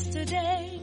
yesterday.